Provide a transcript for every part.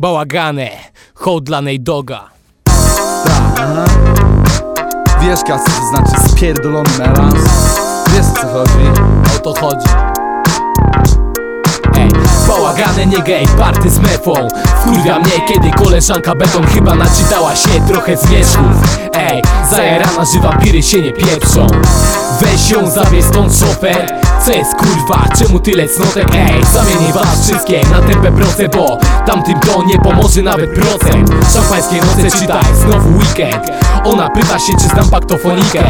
bałagane Hołd dla Nejdoga Ta, Wiesz kas, co to znaczy spierdolony melanż? Wiesz o co chodzi? O to chodzi. Ej, bałagane nie gej, party z mefą. Wkurwia mnie, kiedy koleżanka beton Chyba naczytała się trochę z wierzchów Ej, zajarana, że wampiry się nie pieprzą. Weź ją, zabierz stąd szofer Co jest kurwa, czemu tyle cnotek? Ej, zamienię was wszystkie na tempę proce Bo tamtym to nie pomoże nawet procent Szampańskie noce czytaj, znowu weekend. Ona pyta się, czy znam paktofonikę.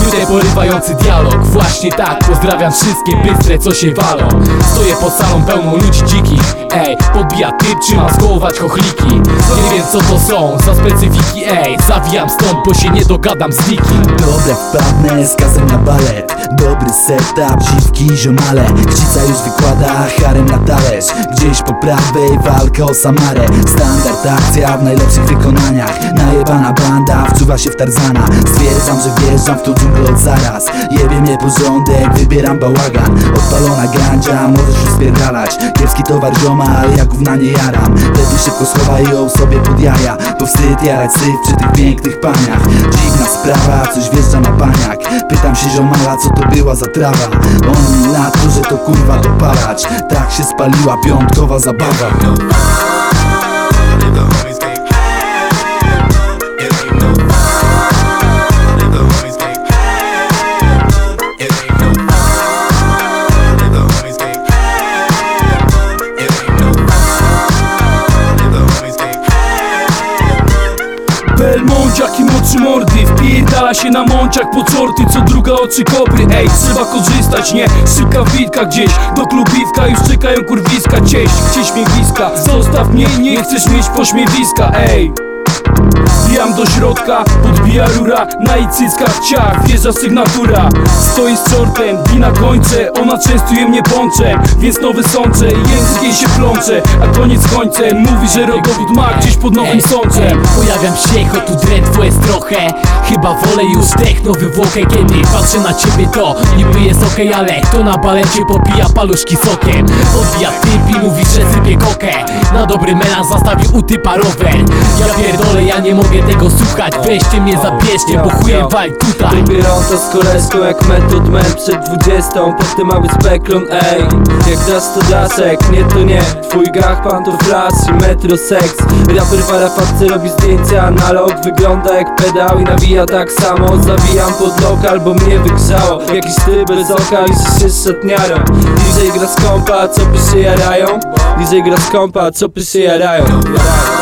Wrócę porywający dialog, właśnie tak. Pozdrawiam wszystkie bystre, co się walą. Stoję pod salą pełną ludzi dzikich Ej, podbija typ, czy mam skołować chochliki Nie wiem co to są za specyfiki Ej, zawijam stąd, bo się nie dogadam z nikim. Dobra, wpadnę z na balet. Dobry setup, dziwki, ziomale. Chcica już wykłada harem na talerz. Gdzieś po prawej walka o Samarę. Standard akcja w najlepszych wykonaniach. Najebana banda wczuwa się w Tarzana. Stwierdzam, że wjeżdżam w tą dżunglę od zaraz. Jebie mnie porządek, wybieram bałagan. Odpalona gandzia, możesz już spierdalać Kiepski towar zioma, ale ja gówna nie jaram. Lepiej szybko schowaj ją sobie pod jaja. Bo wstyd jarać syf przy tych pięknych paniach. Dziwna sprawa, coś wjeżdża na paniak. Pytam się ziomala, co to była za trawa. On na to, że to kurwa dopalacz Tak się spaliła piątkowa zabawa none. Belmonciak i moczy mordy. Wpierdala się na mąciak po czorty Co druga oczy kobry Ej, trzeba korzystać, nie? Szybka wbitka gdzieś. Do klubiska już czekają kurwiska. Cieść, gdzie śmiewiska Zostaw mnie, nie chcesz mieć pośmiewiska. Ej Wbijam do środka, podbija rura Na jej cyckach ciach, wjeżdża sygnatura. Stoi z czortem, bi na końce Ona częstuje mnie pączem, więc nowy sączę Język jej się plącze, a koniec końcem Mówi, że rodowód ma gdzieś pod nowym sączem. Pojawiam się, choć tu drętwo jest trochę. Chyba wolę już techno wywłokę Kiedy patrzę na ciebie to niby jest okej Ale kto na balecie popija paluszki sokiem. Odbija typ i mówi, że sypie kokę Na dobry melan zastawił u typa rower. Ja pierdolę, ja nie mogę tego słuchać. Weźcie mnie, zabierzcie, bo chuje wal tutaj. Wybieram to z koleżką jak metod man przed dwudziestą Potem mały speklon, ej. Jak dasz to dasek, nie to nie. Twój gach, pantoflas i metro seks. Raper warafatce robi zdjęcia analog Wygląda jak pedał i nawija tak samo. Zawijam pod lokal, bo mnie wygrzało. Jakiś ty bez oka, liczy się szatniarą DJ gra z kompa, co by się jarają? DJ gra z kompa, co by się jarają, jarają.